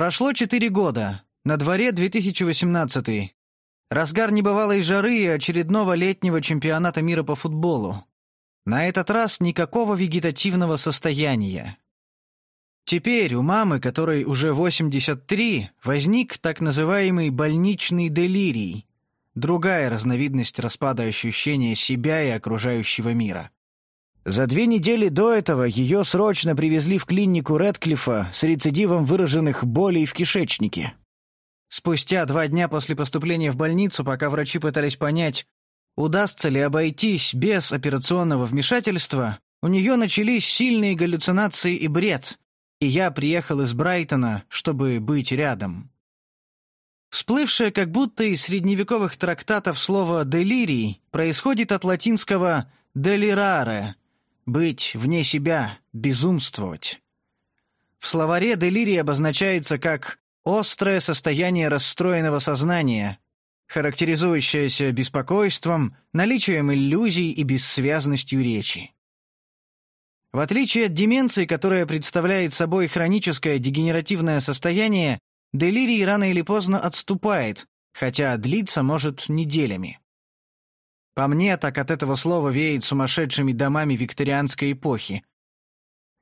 Прошло четыре года. На дворе 2018 Разгар небывалой жары и очередного летнего чемпионата мира по футболу. На этот раз никакого вегетативного состояния. Теперь у мамы, которой уже 83, возник так называемый больничный делирий, другая разновидность распада ощущения себя и окружающего мира. За две недели до этого ее срочно привезли в клинику Редклифа с рецидивом выраженных болей в кишечнике. Спустя два дня после поступления в больницу, пока врачи пытались понять, удастся ли обойтись без операционного вмешательства, у нее начались сильные галлюцинации и бред, и я приехал из Брайтона, чтобы быть рядом. Всплывшее как будто из средневековых трактатов слово «делирий» происходит от латинского «делираре» — «быть вне себя», «безумствовать». В словаре «делирий» обозначается как Острое состояние расстроенного сознания, характеризующееся беспокойством, наличием иллюзий и бессвязностью речи. В отличие от деменции, которая представляет собой хроническое дегенеративное состояние, делирий рано или поздно отступает, хотя длиться может неделями. По мне, так от этого слова веет сумасшедшими домами викторианской эпохи,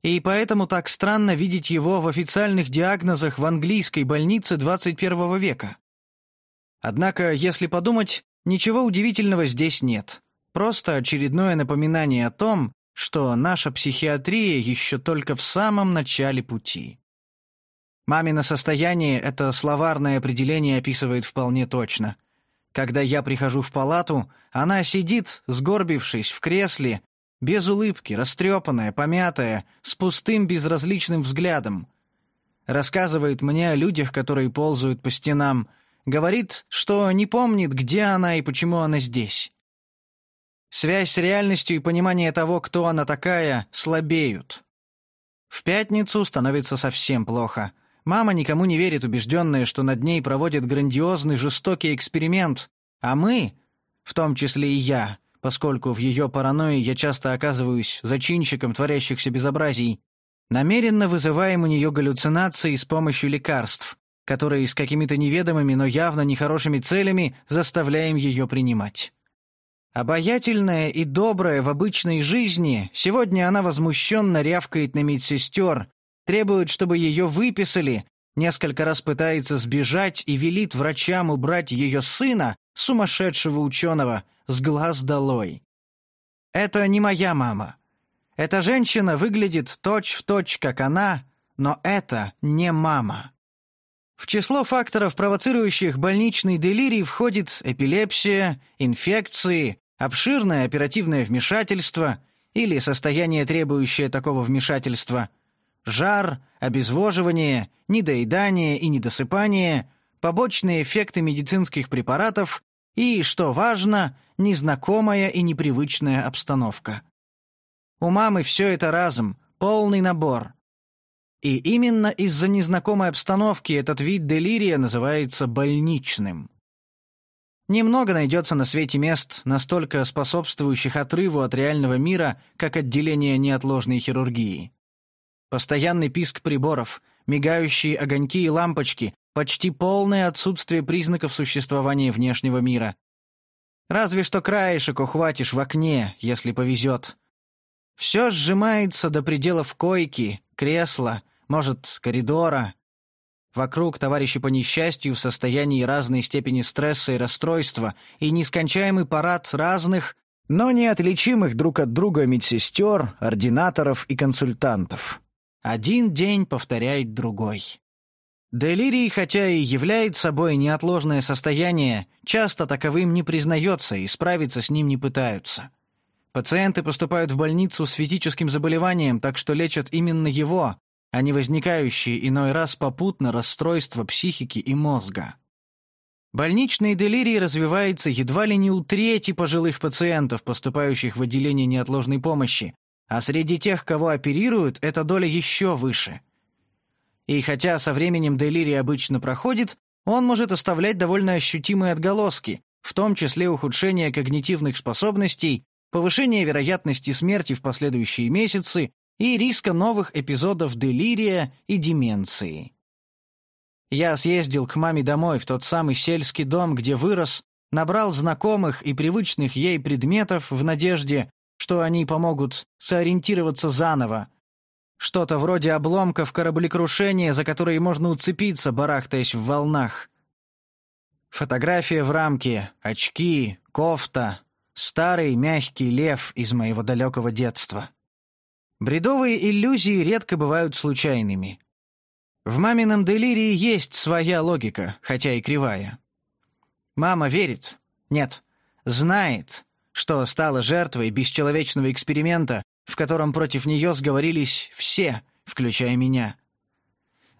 и поэтому так странно видеть его в официальных диагнозах в английской больнице 21 века. Однако, если подумать, ничего удивительного здесь нет. Просто очередное напоминание о том, что наша психиатрия еще только в самом начале пути. Мамино состояние это словарное определение описывает вполне точно. Когда я прихожу в палату, она сидит, сгорбившись в кресле, без улыбки, растрепанная, помятая, с пустым безразличным взглядом. Рассказывает мне о людях, которые ползают по стенам. Говорит, что не помнит, где она и почему она здесь. Связь с реальностью и понимание того, кто она такая, слабеют. В пятницу становится совсем плохо. Мама никому не верит, убежденная, что над ней проводят грандиозный жестокий эксперимент, а мы, в том числе и я, поскольку в ее паранойи я часто оказываюсь зачинщиком творящихся безобразий, намеренно вызываем у нее галлюцинации с помощью лекарств, которые с какими-то неведомыми, но явно нехорошими целями заставляем ее принимать. Обаятельная и добрая в обычной жизни, сегодня она возмущенно рявкает на медсестер, требует, чтобы ее выписали, несколько раз пытается сбежать и велит врачам убрать ее сына, сумасшедшего ученого, с глаз долой. Это не моя мама. Эта женщина выглядит точь-в-точь, точь, как она, но это не мама. В число факторов, провоцирующих больничный делирий, входит эпилепсия, инфекции, обширное оперативное вмешательство или состояние, требующее такого вмешательства, жар, обезвоживание, недоедание и недосыпание, побочные эффекты медицинских препаратов и, что важно, незнакомая и непривычная обстановка. У мамы все это разом, полный набор. И именно из-за незнакомой обстановки этот вид делирия называется больничным. Немного найдется на свете мест, настолько способствующих отрыву от реального мира, как отделение неотложной хирургии. Постоянный писк приборов, мигающие огоньки и лампочки, почти полное отсутствие признаков существования внешнего мира, Разве что краешек ухватишь в окне, если повезет. Все сжимается до пределов койки, кресла, может, коридора. Вокруг товарищи по несчастью в состоянии разной степени стресса и расстройства и нескончаемый парад разных, но неотличимых друг от друга медсестер, ординаторов и консультантов. Один день повторяет другой. Делирий, хотя и является собой неотложное состояние, часто таковым не признается и справиться с ним не пытаются. Пациенты поступают в больницу с физическим заболеванием, так что лечат именно его, а не возникающие иной раз попутно расстройства психики и мозга. Больничный делирий развивается едва ли не у трети пожилых пациентов, поступающих в отделение неотложной помощи, а среди тех, кого оперируют, эта доля еще выше – и хотя со временем делирий обычно проходит, он может оставлять довольно ощутимые отголоски, в том числе ухудшение когнитивных способностей, повышение вероятности смерти в последующие месяцы и риска новых эпизодов делирия и деменции. Я съездил к маме домой в тот самый сельский дом, где вырос, набрал знакомых и привычных ей предметов в надежде, что они помогут сориентироваться заново. Что-то вроде обломков кораблекрушения, за которые можно уцепиться, барахтаясь в волнах. Фотография в рамке, очки, кофта, старый мягкий лев из моего далекого детства. Бредовые иллюзии редко бывают случайными. В мамином делирии есть своя логика, хотя и кривая. Мама верит, нет, знает, что стала жертвой бесчеловечного эксперимента, в котором против нее сговорились все, включая меня.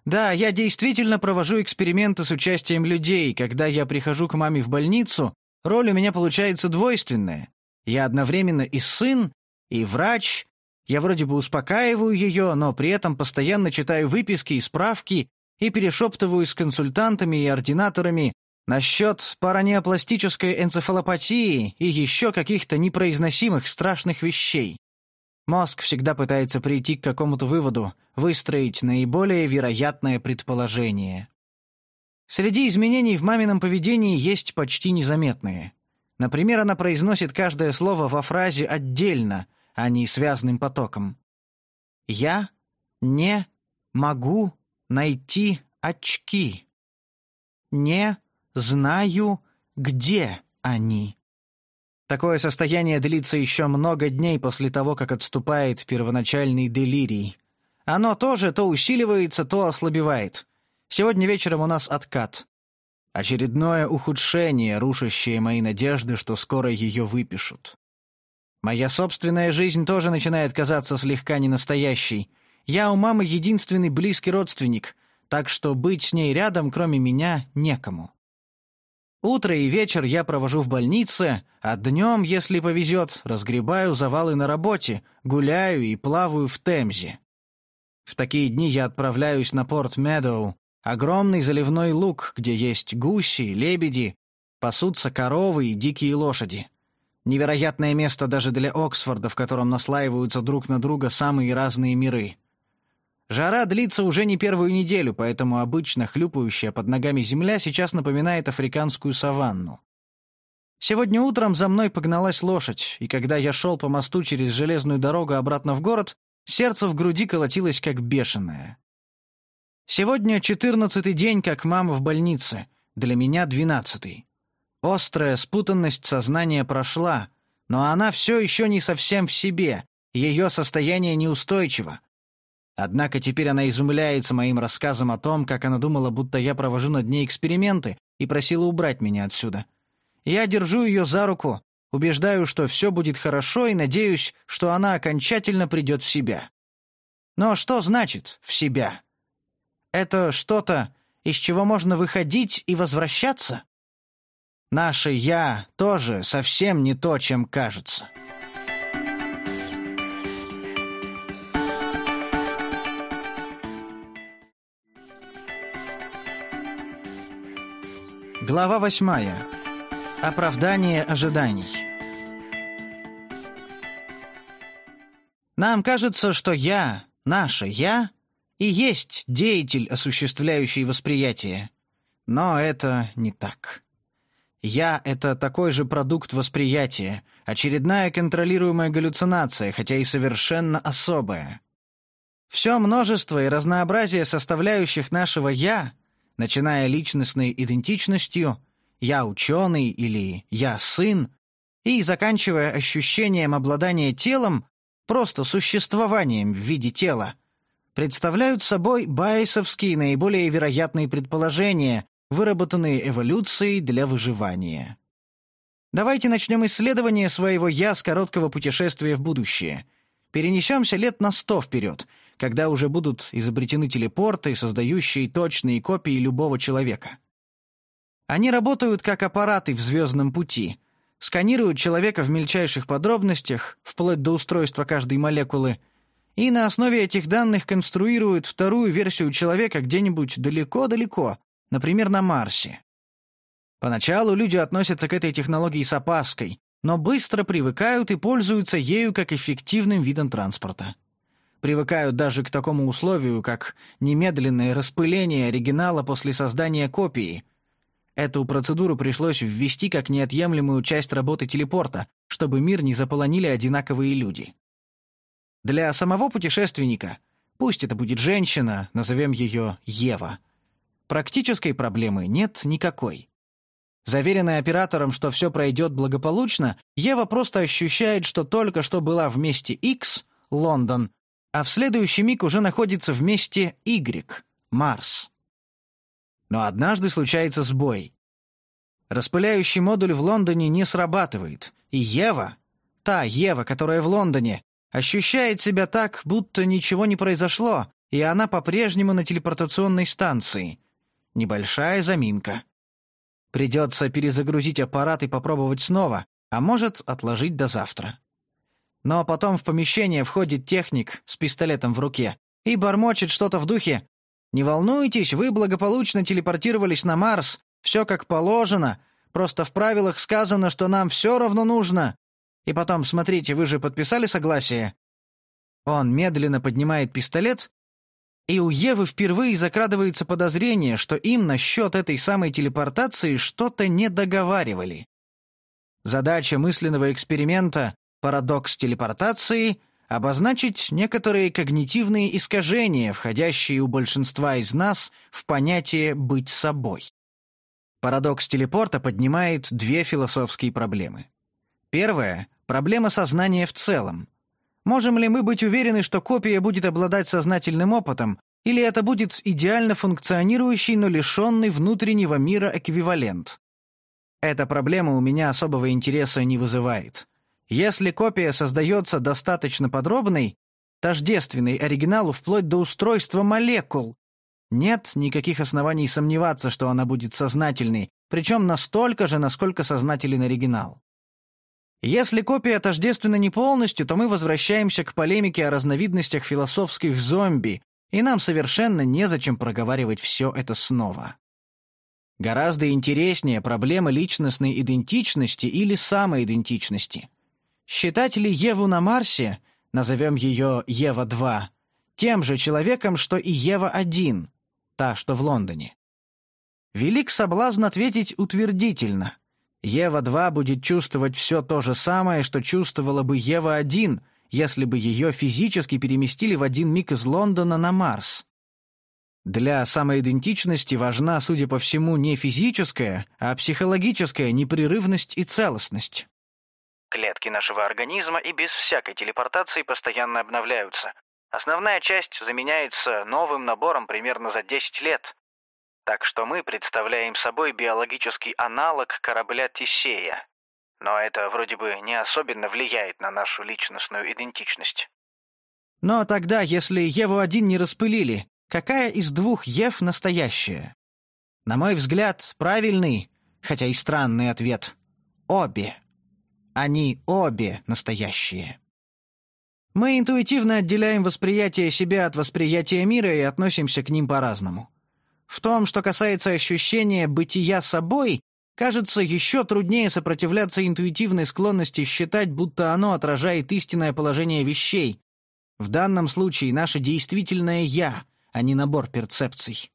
Да, я действительно провожу эксперименты с участием людей. Когда я прихожу к маме в больницу, роль у меня получается двойственная. Я одновременно и сын, и врач. Я вроде бы успокаиваю ее, но при этом постоянно читаю выписки и справки и перешептываюсь с консультантами и ординаторами насчет паранеопластической энцефалопатии и еще каких-то непроизносимых страшных вещей. Мозг всегда пытается прийти к какому-то выводу, выстроить наиболее вероятное предположение. Среди изменений в мамином поведении есть почти незаметные. Например, она произносит каждое слово во фразе отдельно, а не связанным потоком. «Я не могу найти очки. Не знаю, где они». Такое состояние длится еще много дней после того, как отступает первоначальный делирий. Оно тоже то усиливается, то ослабевает. Сегодня вечером у нас откат. Очередное ухудшение, рушащее мои надежды, что скоро ее выпишут. Моя собственная жизнь тоже начинает казаться слегка ненастоящей. Я у мамы единственный близкий родственник, так что быть с ней рядом, кроме меня, некому. Утро и вечер я провожу в больнице, а днем, если повезет, разгребаю завалы на работе, гуляю и плаваю в Темзе. В такие дни я отправляюсь на порт Медоу, огромный заливной луг, где есть гуси, лебеди, пасутся коровы и дикие лошади. Невероятное место даже для Оксфорда, в котором наслаиваются друг на друга самые разные миры. Жара длится уже не первую неделю, поэтому обычно хлюпающая под ногами земля сейчас напоминает африканскую саванну. Сегодня утром за мной погналась лошадь, и когда я шел по мосту через железную дорогу обратно в город, сердце в груди колотилось как бешеное. Сегодня четырнадцатый день, как мама в больнице, для меня двенадцатый. Острая спутанность сознания прошла, но она все еще не совсем в себе, ее состояние неустойчиво. Однако теперь она изумляется моим рассказом о том, как она думала, будто я провожу над ней эксперименты, и просила убрать меня отсюда. Я держу ее за руку, убеждаю, что все будет хорошо, и надеюсь, что она окончательно придет в себя. Но что значит «в себя»? Это что-то, из чего можно выходить и возвращаться? Наше «я» тоже совсем не то, чем кажется. Глава восьмая. Оправдание ожиданий. Нам кажется, что «я», наше «я» и есть деятель, осуществляющий восприятие. Но это не так. «Я» — это такой же продукт восприятия, очередная контролируемая галлюцинация, хотя и совершенно особая. Все множество и разнообразие составляющих нашего «я» начиная личностной идентичностью «я ученый» или «я сын» и заканчивая ощущением обладания телом, просто существованием в виде тела, представляют собой байесовские наиболее вероятные предположения, выработанные эволюцией для выживания. Давайте начнем исследование своего «я» с короткого путешествия в будущее. Перенесемся лет на сто вперед — когда уже будут изобретены телепорты, создающие точные копии любого человека. Они работают как аппараты в звездном пути, сканируют человека в мельчайших подробностях, вплоть до устройства каждой молекулы, и на основе этих данных конструируют вторую версию человека где-нибудь далеко-далеко, например, на Марсе. Поначалу люди относятся к этой технологии с опаской, но быстро привыкают и пользуются ею как эффективным видом транспорта. Привыкают даже к такому условию, как немедленное распыление оригинала после создания копии. Эту процедуру пришлось ввести как неотъемлемую часть работы телепорта, чтобы мир не заполонили одинаковые люди. Для самого путешественника, пусть это будет женщина, назовем ее Ева, практической проблемы нет никакой. Заверенная оператором, что все пройдет благополучно, Ева просто ощущает, что только что была в месте X, Лондон, а в следующий миг уже находится в месте Y, Марс. Но однажды случается сбой. Распыляющий модуль в Лондоне не срабатывает, и Ева, та Ева, которая в Лондоне, ощущает себя так, будто ничего не произошло, и она по-прежнему на телепортационной станции. Небольшая заминка. Придется перезагрузить аппарат и попробовать снова, а может, отложить до завтра. Но потом в помещение входит техник с пистолетом в руке и бормочет что-то в духе «Не волнуйтесь, вы благополучно телепортировались на Марс, все как положено, просто в правилах сказано, что нам все равно нужно. И потом, смотрите, вы же подписали согласие?» Он медленно поднимает пистолет и у Евы впервые закрадывается подозрение, что им насчет этой самой телепортации что-то не договаривали. Задача мысленного эксперимента «Парадокс телепортации» — обозначить некоторые когнитивные искажения, входящие у большинства из нас в понятие «быть собой». Парадокс телепорта поднимает две философские проблемы. Первая — проблема сознания в целом — Можем ли мы быть уверены, что копия будет обладать сознательным опытом, или это будет идеально функционирующий, но лишенный внутреннего мира эквивалент? Эта проблема у меня особого интереса не вызывает. Если копия создается достаточно подробной, тождественной оригиналу вплоть до устройства молекул, нет никаких оснований сомневаться, что она будет сознательной, причем настолько же, насколько сознателен оригинал. Если копия тождественна не полностью, то мы возвращаемся к полемике о разновидностях философских зомби, и нам совершенно незачем проговаривать все это снова. Гораздо интереснее проблема личностной идентичности или самоидентичности. Считать ли Еву на Марсе, назовем ее Ева-2, тем же человеком, что и Ева-1, та, что в Лондоне? Велик соблазн ответить утвердительно. Ева-2 будет чувствовать все то же самое, что чувствовала бы Ева-1, если бы ее физически переместили в один миг из Лондона на Марс. Для самоидентичности важна, судя по всему, не физическая, а психологическая непрерывность и целостность. Клетки нашего организма и без всякой телепортации постоянно обновляются. Основная часть заменяется новым набором примерно за 10 лет, так что мы представляем собой биологический аналог корабля Тисея. Но это вроде бы не особенно влияет на нашу личностную идентичность. Но тогда, если Еву-1 не распылили, какая из двух Ев настоящая? На мой взгляд, правильный, хотя и странный ответ — обе. Они обе настоящие. Мы интуитивно отделяем восприятие себя от восприятия мира и относимся к ним по-разному. В том, что касается ощущения бытия собой, кажется, еще труднее сопротивляться интуитивной склонности считать, будто оно отражает истинное положение вещей. В данном случае наше действительное «я», а не набор перцепций.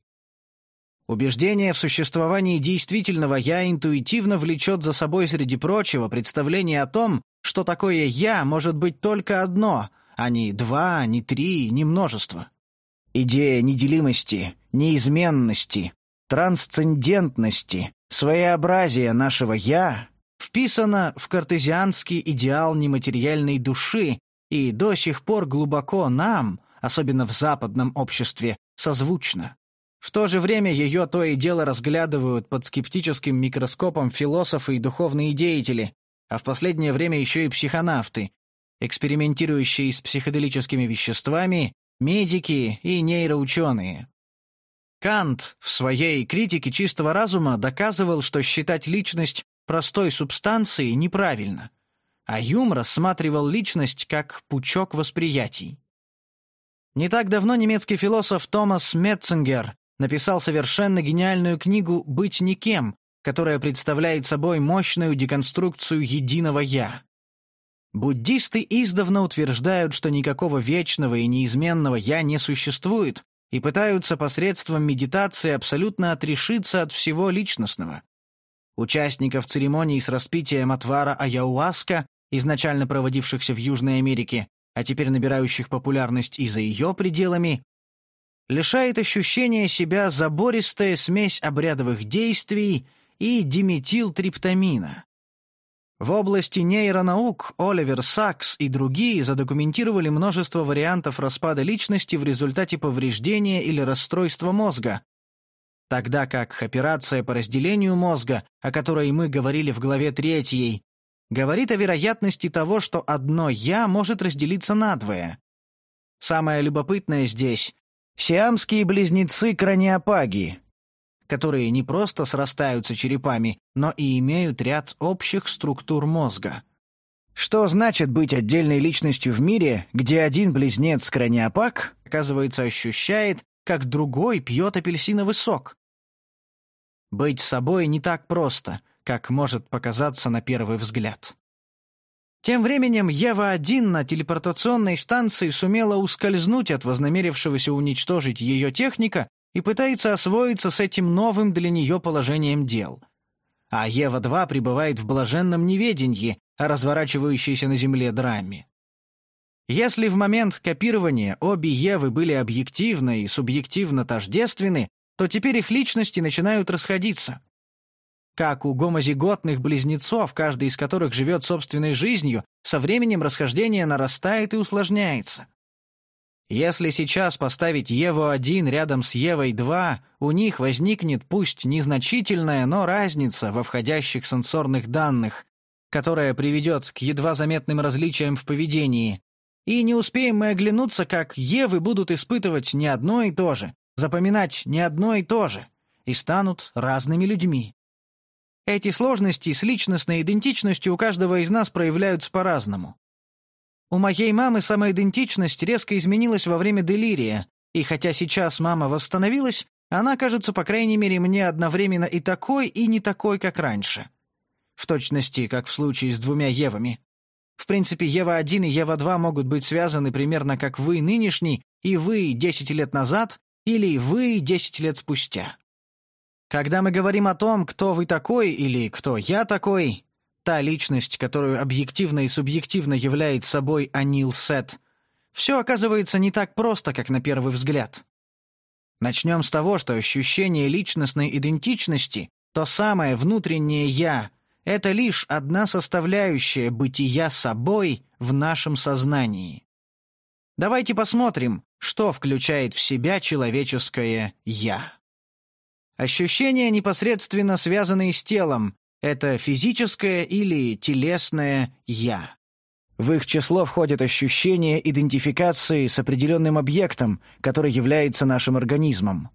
Убеждение в существовании действительного «я» интуитивно влечет за собой, среди прочего, представление о том, что такое «я» может быть только одно, а не два, не три, не множество. Идея неделимости, неизменности, трансцендентности, своеобразия нашего «я» вписана в картезианский идеал нематериальной души и до сих пор глубоко нам, особенно в западном обществе, созвучна. В то же время ее то и дело разглядывают под скептическим микроскопом философы и духовные деятели, а в последнее время еще и психонавты, экспериментирующие с психоделическими веществами медики и нейроученые. Кант в своей критике чистого разума доказывал, что считать личность простой субстанцией неправильно, а Юм рассматривал личность как пучок восприятий. Не так давно немецкий философ Томас Метцингер написал совершенно гениальную книгу «Быть никем», которая представляет собой мощную деконструкцию единого «я». Буддисты издавна утверждают, что никакого вечного и неизменного «я» не существует, и пытаются посредством медитации абсолютно отрешиться от всего личностного. Участников церемоний с распитием отвара аяуаска, изначально проводившихся в Южной Америке, а теперь набирающих популярность и за ее пределами, лишает ощущения себя забористая смесь обрядовых действий и диметилтриптамина. В области нейронаук Оливер Сакс и другие задокументировали множество вариантов распада личности в результате повреждения или расстройства мозга, тогда как операция по разделению мозга, о которой мы говорили в главе 3, говорит о вероятности того, что одно «я» может разделиться надвое. Самое любопытное здесь — сиамские близнецы краниопаги, которые не просто срастаются черепами, но и имеют ряд общих структур мозга. Что значит быть отдельной личностью в мире, где один близнец краниопак, оказывается, ощущает, как другой пьет апельсиновый сок? Быть собой не так просто, как может показаться на первый взгляд. Тем временем Ева-1 на телепортационной станции сумела ускользнуть от вознамерившегося уничтожить ее техника и пытается освоиться с этим новым для нее положением дел. А Ева-2 пребывает в блаженном неведении о разворачивающейся на Земле драме. Если в момент копирования обе Евы были объективно и субъективно тождественны, то теперь их личности начинают расходиться. Как у гомозиготных близнецов, каждый из которых живет собственной жизнью, со временем расхождение нарастает и усложняется. Если сейчас поставить Еву-1 рядом с Евой-2, у них возникнет пусть незначительная, но разница во входящих сенсорных данных, которая приведет к едва заметным различиям в поведении. И не успеем мы оглянуться, как Евы будут испытывать не одно и то же, запоминать не одно и то же, и станут разными людьми. Эти сложности с личностной идентичностью у каждого из нас проявляются по-разному. У моей мамы самоидентичность резко изменилась во время делирия, и хотя сейчас мама восстановилась, она кажется, по крайней мере, мне одновременно и такой, и не такой, как раньше. В точности, как в случае с двумя Евами. В принципе, Ева-1 и Ева-2 могут быть связаны примерно как вы нынешний и вы 10 лет назад, или вы 10 лет спустя. Когда мы говорим о том, кто вы такой или кто я такой, та личность, которую объективно и субъективно является собой Анил Сет, все оказывается не так просто, как на первый взгляд. Начнем с того, что ощущение личностной идентичности, то самое внутреннее «я», это лишь одна составляющая бытия собой в нашем сознании. Давайте посмотрим, что включает в себя человеческое «я». Ощущения, непосредственно связанные с телом, это физическое или телесное «я». В их число входит ощущение идентификации с определенным объектом, который является нашим организмом.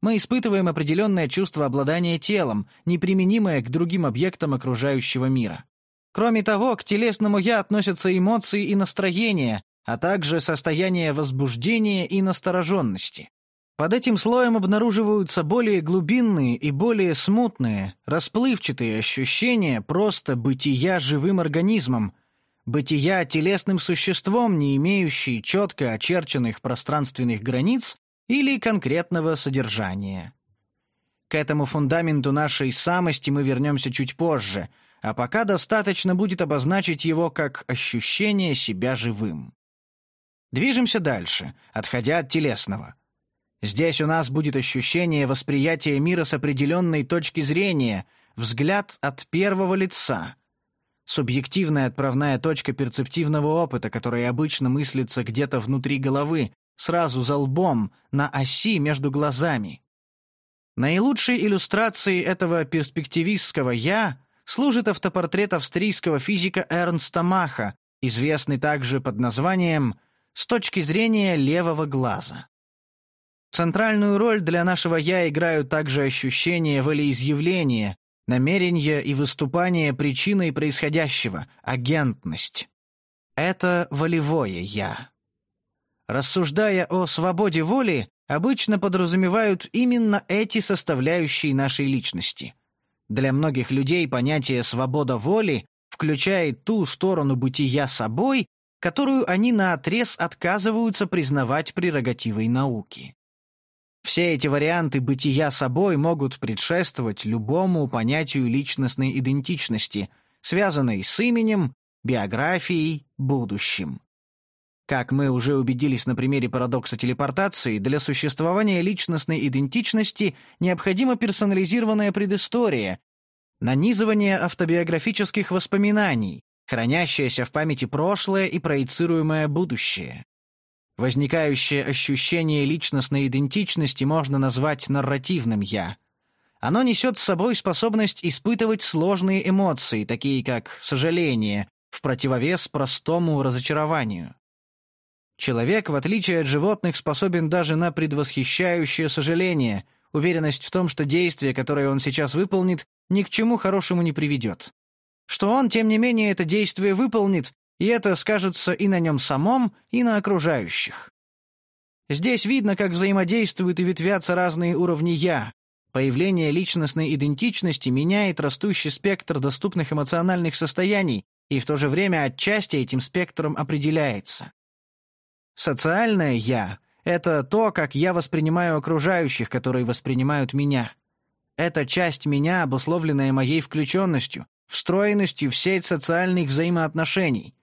Мы испытываем определенное чувство обладания телом, неприменимое к другим объектам окружающего мира. Кроме того, к телесному «я» относятся эмоции и настроения, а также состояние возбуждения и настороженности. Под этим слоем обнаруживаются более глубинные и более смутные, расплывчатые ощущения просто бытия живым организмом, бытия телесным существом, не имеющие четко очерченных пространственных границ или конкретного содержания. К этому фундаменту нашей самости мы вернемся чуть позже, а пока достаточно будет обозначить его как ощущение себя живым. Движемся дальше, отходя от телесного. Здесь у нас будет ощущение восприятия мира с определенной точки зрения, взгляд от первого лица. Субъективная отправная точка перцептивного опыта, которая обычно мыслится где-то внутри головы, сразу за лбом, на оси между глазами. Наилучшей иллюстрацией этого перспективистского «я» служит автопортрет австрийского физика Эрнста Маха, известный также под названием «С точки зрения левого глаза». Центральную роль для нашего «я» играют также ощущения волеизъявления, намерения и выступания причиной происходящего, агентность. Это волевое «я». Рассуждая о свободе воли, обычно подразумевают именно эти составляющие нашей личности. Для многих людей понятие «свобода воли» включает ту сторону бытия собой, которую они наотрез отказываются признавать прерогативой науки. Все эти варианты бытия собой могут предшествовать любому понятию личностной идентичности, связанной с именем, биографией, будущим. Как мы уже убедились на примере парадокса телепортации, для существования личностной идентичности необходима персонализированная предыстория, нанизывание автобиографических воспоминаний, хранящееся в памяти прошлое и проецируемое будущее. Возникающее ощущение личностной идентичности можно назвать нарративным «я». Оно несет с собой способность испытывать сложные эмоции, такие как сожаление, в противовес простому разочарованию. Человек, в отличие от животных, способен даже на предвосхищающее сожаление, уверенность в том, что действие, которое он сейчас выполнит, ни к чему хорошему не приведет что он, тем не менее, это действие выполнит, и это скажется и на нем самом, и на окружающих. Здесь видно, как взаимодействуют и ветвятся разные уровни «я». Появление личностной идентичности меняет растущий спектр доступных эмоциональных состояний и в то же время отчасти этим спектром определяется. Социальное «я» — это то, как я воспринимаю окружающих, которые воспринимают меня. Это часть меня, обусловленная моей включенностью, встроенностью в сеть социальных взаимоотношений.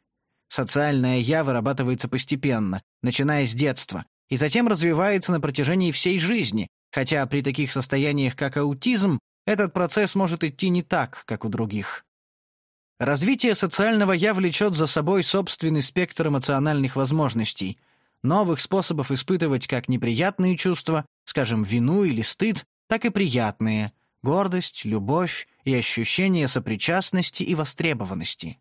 Социальное «я» вырабатывается постепенно, начиная с детства, и затем развивается на протяжении всей жизни, хотя при таких состояниях, как аутизм, этот процесс может идти не так, как у других. Развитие социального «я» влечет за собой собственный спектр эмоциональных возможностей, новых способов испытывать как неприятные чувства, скажем, вину или стыд, так и приятные – гордость, любовь и ощущение сопричастности и востребованности.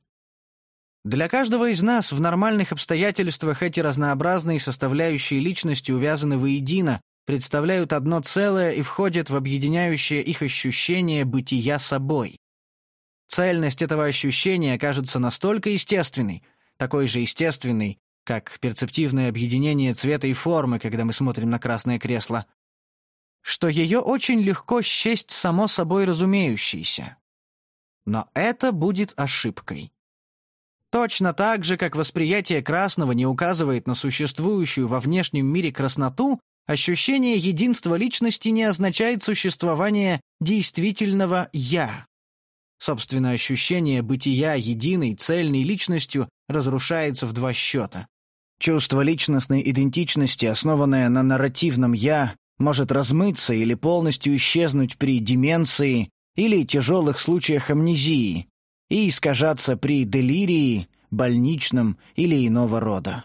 Для каждого из нас в нормальных обстоятельствах эти разнообразные составляющие личности увязаны воедино, представляют одно целое и входят в объединяющее их ощущение бытия собой. Цельность этого ощущения кажется настолько естественной, такой же естественной, как перцептивное объединение цвета и формы, когда мы смотрим на красное кресло, что ее очень легко счесть само собой разумеющейся. Но это будет ошибкой. Точно так же, как восприятие красного не указывает на существующую во внешнем мире красноту, ощущение единства личности не означает существование действительного «я». Собственно, ощущение бытия единой, цельной личностью разрушается в два счета. Чувство личностной идентичности, основанное на нарративном «я», может размыться или полностью исчезнуть при деменции или тяжелых случаях амнезии и искажаться при делирии, больничном или иного рода.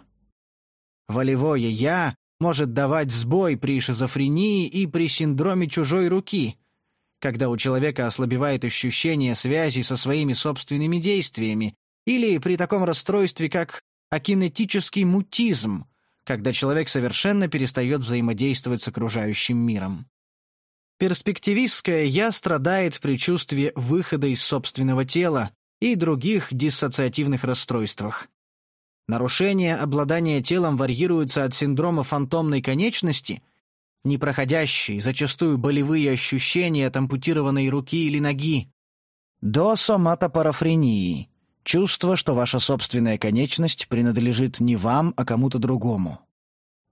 Волевое «я» может давать сбой при шизофрении и при синдроме чужой руки, когда у человека ослабевает ощущение связи со своими собственными действиями, или при таком расстройстве, как акинетический мутизм, когда человек совершенно перестает взаимодействовать с окружающим миром. Перспективистское «я» страдает при чувстве выхода из собственного тела и других диссоциативных расстройствах. Нарушение обладания телом варьируется от синдрома фантомной конечности, непроходящие, зачастую болевые ощущения от ампутированной руки или ноги, до соматопарафрении, Чувство, что ваша собственная конечность принадлежит не вам, а кому-то другому.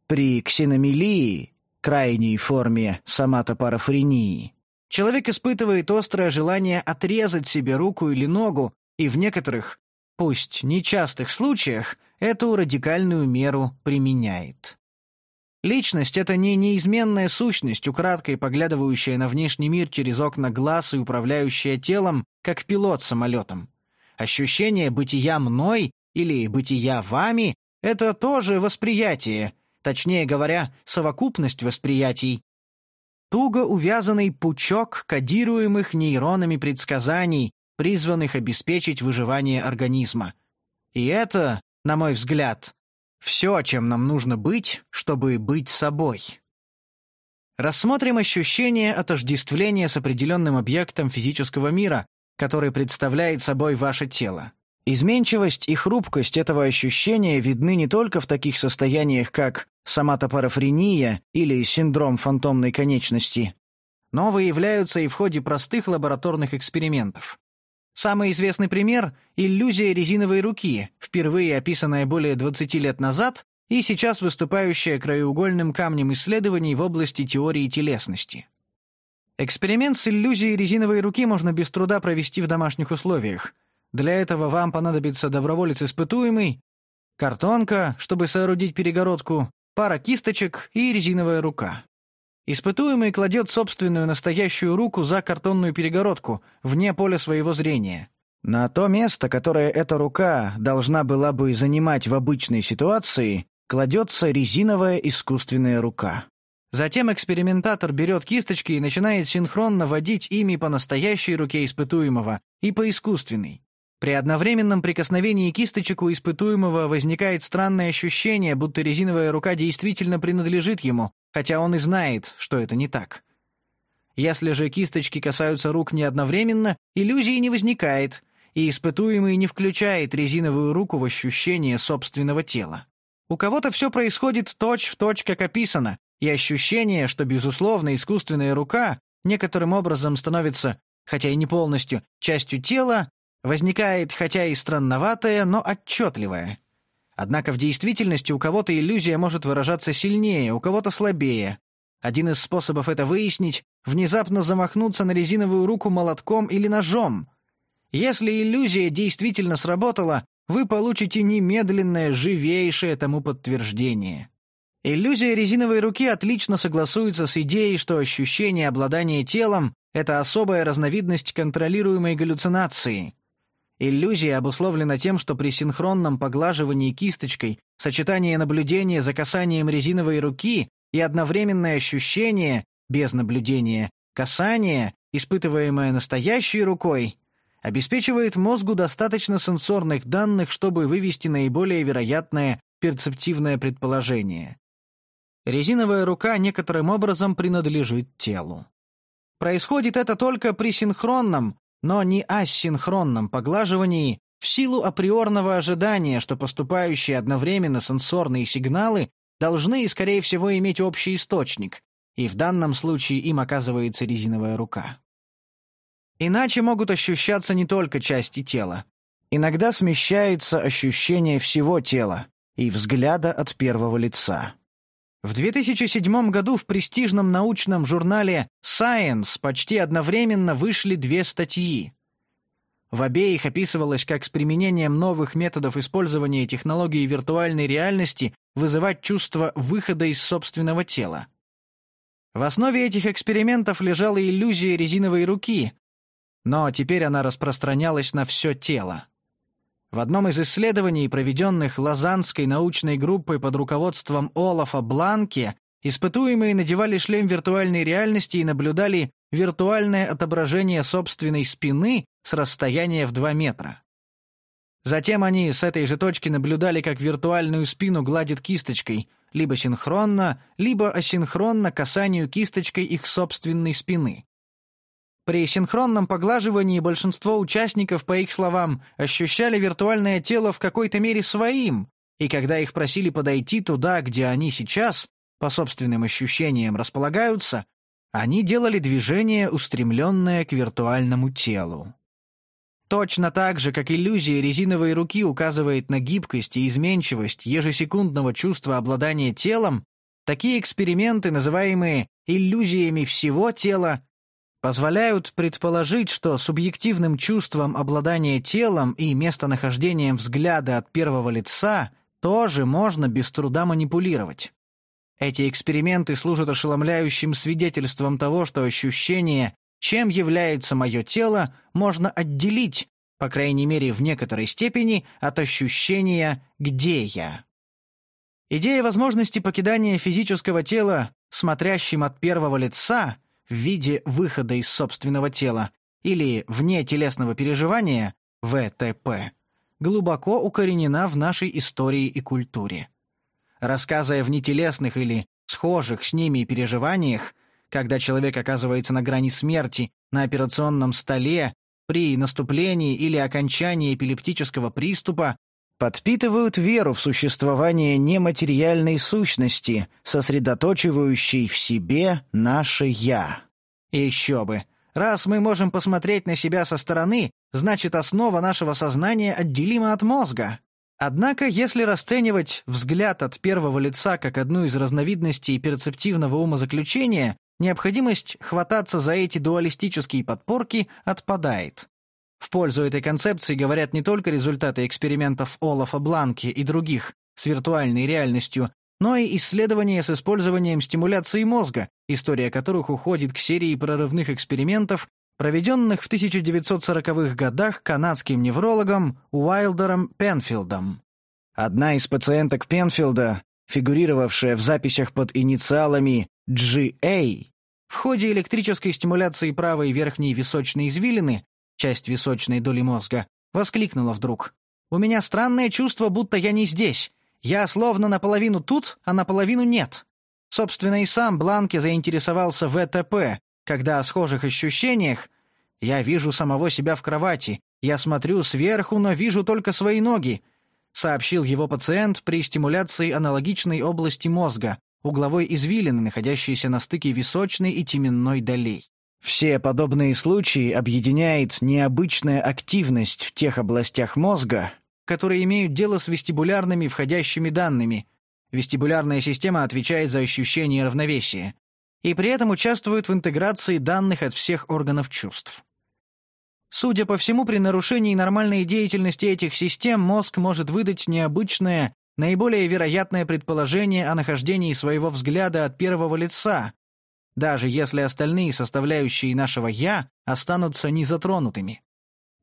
При ксеномилии, крайней форме соматопарафрении, человек испытывает острое желание отрезать себе руку или ногу, и в некоторых, пусть нечастых случаях, эту радикальную меру применяет. Личность — это не неизменная сущность, украдкой поглядывающая на внешний мир через окна глаз и управляющая телом, как пилот самолетом. Ощущение бытия мной или бытия вами — это тоже восприятие, точнее говоря, совокупность восприятий. Туго увязанный пучок кодируемых нейронами предсказаний, призванных обеспечить выживание организма. И это, на мой взгляд, все, чем нам нужно быть, чтобы быть собой. Рассмотрим ощущение отождествления с определенным объектом физического мира, который представляет собой ваше тело. Изменчивость и хрупкость этого ощущения видны не только в таких состояниях, как соматопарафрения или синдром фантомной конечности, но выявляются и в ходе простых лабораторных экспериментов. Самый известный пример — иллюзия резиновой руки, впервые описанная более 20 лет назад и сейчас выступающая краеугольным камнем исследований в области теории телесности. Эксперимент с иллюзией резиновой руки можно без труда провести в домашних условиях. Для этого вам понадобится доброволец-испытуемый, картонка, чтобы соорудить перегородку, пара кисточек и резиновая рука. Испытуемый кладет собственную настоящую руку за картонную перегородку, вне поля своего зрения. На то место, которое эта рука должна была бы занимать в обычной ситуации, кладется резиновая искусственная рука. Затем экспериментатор берет кисточки и начинает синхронно водить ими по настоящей руке испытуемого и по искусственной. При одновременном прикосновении кисточек у испытуемого возникает странное ощущение, будто резиновая рука действительно принадлежит ему, хотя он и знает, что это не так. Если же кисточки касаются рук не одновременно, иллюзии не возникает, и испытуемый не включает резиновую руку в ощущение собственного тела. У кого-то все происходит точь-в-точь, точь, как описано, и ощущение, что, безусловно, искусственная рука некоторым образом становится, хотя и не полностью, частью тела, возникает, хотя и странноватое, но отчетливое. Однако в действительности у кого-то иллюзия может выражаться сильнее, у кого-то слабее. Один из способов это выяснить — внезапно замахнуться на резиновую руку молотком или ножом. Если иллюзия действительно сработала, вы получите немедленное, живейшее тому подтверждение. Иллюзия резиновой руки отлично согласуется с идеей, что ощущение обладания телом — это особая разновидность контролируемой галлюцинации. Иллюзия обусловлена тем, что при синхронном поглаживании кисточкой сочетание наблюдения за касанием резиновой руки и одновременное ощущение, без наблюдения, касания, испытываемое настоящей рукой, обеспечивает мозгу достаточно сенсорных данных, чтобы вывести наиболее вероятное перцептивное предположение. Резиновая рука некоторым образом принадлежит телу. Происходит это только при синхронном, но не асинхронном поглаживании в силу априорного ожидания, что поступающие одновременно сенсорные сигналы должны, скорее всего, иметь общий источник, и в данном случае им оказывается резиновая рука. Иначе могут ощущаться не только части тела. Иногда смещается ощущение всего тела и взгляда от первого лица. В 2007 году в престижном научном журнале Science почти одновременно вышли две статьи. В обеих описывалось, как с применением новых методов использования технологии виртуальной реальности вызывать чувство выхода из собственного тела. В основе этих экспериментов лежала иллюзия резиновой руки, но теперь она распространялась на все тело. В одном из исследований, проведенных Лозаннской научной группой под руководством Олафа Бланке, испытуемые надевали шлем виртуальной реальности и наблюдали виртуальное отображение собственной спины с расстояния в 2 метра. Затем они с этой же точки наблюдали, как виртуальную спину гладит кисточкой, либо синхронно, либо асинхронно касанию кисточкой их собственной спины. При синхронном поглаживании большинство участников, по их словам, ощущали виртуальное тело в какой-то мере своим, и когда их просили подойти туда, где они сейчас, по собственным ощущениям, располагаются, они делали движение, устремленное к виртуальному телу. Точно так же, как иллюзия резиновой руки указывает на гибкость и изменчивость ежесекундного чувства обладания телом, такие эксперименты, называемые иллюзиями всего тела, позволяют предположить, что субъективным чувством обладания телом и местонахождением взгляда от первого лица тоже можно без труда манипулировать. Эти эксперименты служат ошеломляющим свидетельством того, что ощущение, чем является мое тело, можно отделить, по крайней мере в некоторой степени, от ощущения «где я?». Идея возможности покидания физического тела, смотрящим от первого лица – в виде выхода из собственного тела или вне телесного переживания, ВТП, глубоко укоренена в нашей истории и культуре. Рассказы о внетелесных или схожих с ними переживаниях, когда человек оказывается на грани смерти, на операционном столе, при наступлении или окончании эпилептического приступа, подпитывают веру в существование нематериальной сущности, сосредоточивающей в себе наше «я». Еще бы. Раз мы можем посмотреть на себя со стороны, значит, основа нашего сознания отделима от мозга. Однако, если расценивать взгляд от первого лица как одну из разновидностей перцептивного умозаключения, необходимость хвататься за эти дуалистические подпорки отпадает. В пользу этой концепции говорят не только результаты экспериментов Олафа Бланки и других с виртуальной реальностью, но и исследования с использованием стимуляции мозга, история которых уходит к серии прорывных экспериментов, проведенных в 1940-х годах канадским неврологом Уайлдером Пенфилдом. Одна из пациенток Пенфилда, фигурировавшая в записях под инициалами GA, в ходе электрической стимуляции правой верхней височной извилины, часть височной доли мозга, воскликнула вдруг. «У меня странное чувство, будто я не здесь. Я словно наполовину тут, а наполовину нет». Собственно, и сам Бланке заинтересовался ВТП, когда о схожих ощущениях «я вижу самого себя в кровати, я смотрю сверху, но вижу только свои ноги», сообщил его пациент при стимуляции аналогичной области мозга, угловой извилины, находящейся на стыке височной и теменной долей. Все подобные случаи объединяет необычная активность в тех областях мозга, которые имеют дело с вестибулярными входящими данными. Вестибулярная система отвечает за ощущение равновесия и при этом участвует в интеграции данных от всех органов чувств. Судя по всему, при нарушении нормальной деятельности этих систем мозг может выдать необычное, наиболее вероятное предположение о нахождении своего взгляда от первого лица, даже если остальные составляющие нашего «я» останутся незатронутыми.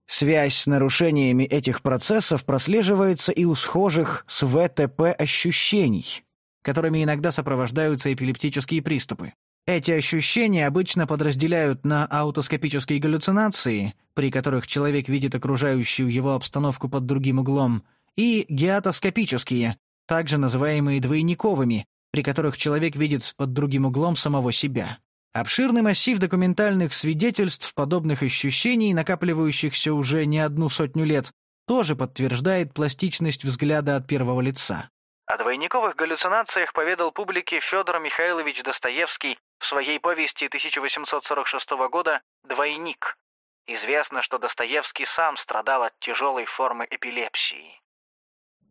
Связь с нарушениями этих процессов прослеживается и у схожих с ВТП ощущений, которыми иногда сопровождаются эпилептические приступы. Эти ощущения обычно подразделяют на аутоскопические галлюцинации, при которых человек видит окружающую его обстановку под другим углом, и геатоскопические, также называемые двойниковыми, при которых человек видит под другим углом самого себя. Обширный массив документальных свидетельств подобных ощущений, накапливающихся уже не одну сотню лет, тоже подтверждает пластичность взгляда от первого лица. О двойниковых галлюцинациях поведал публике Федор Михайлович Достоевский в своей повести 1846 года «Двойник». Известно, что Достоевский сам страдал от тяжелой формы эпилепсии.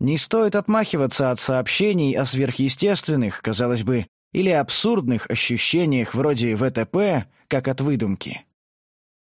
Не стоит отмахиваться от сообщений о сверхъестественных, казалось бы, или абсурдных ощущениях вроде ВТП, как от выдумки.